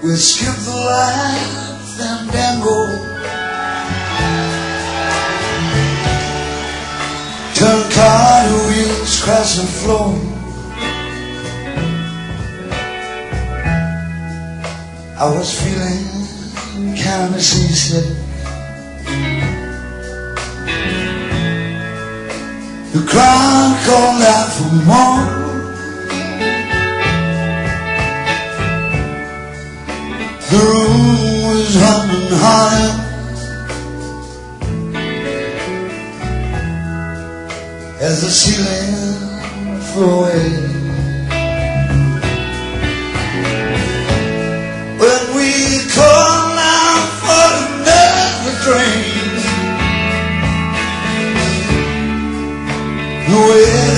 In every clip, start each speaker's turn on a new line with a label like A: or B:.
A: We skip the light and dangle. The floor. I was feeling kind of seasick. The crowd called out for more. The room was humming higher. As the ceiling flew away. When we called out for another train, the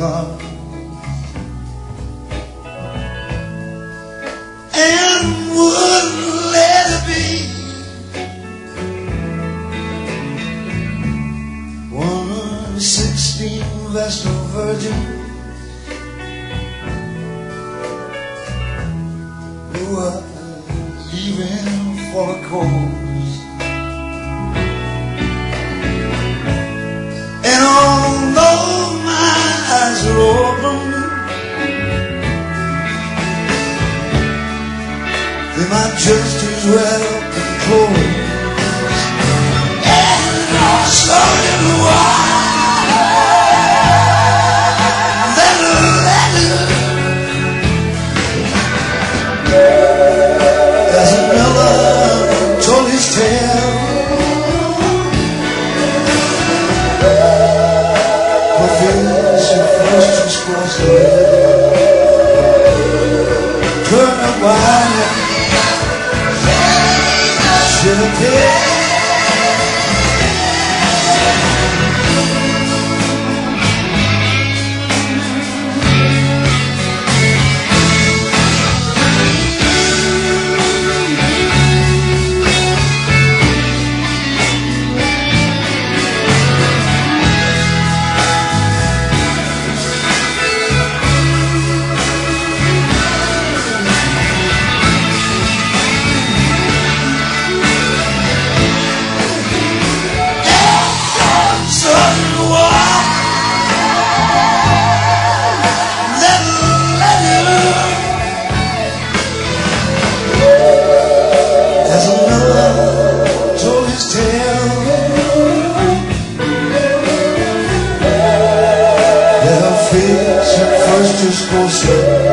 A: card And wouldn't let it be One sixteen Vestal Virgin who are leaving for the coast. Might just as well closed. And lost the day Deus, forças consigo.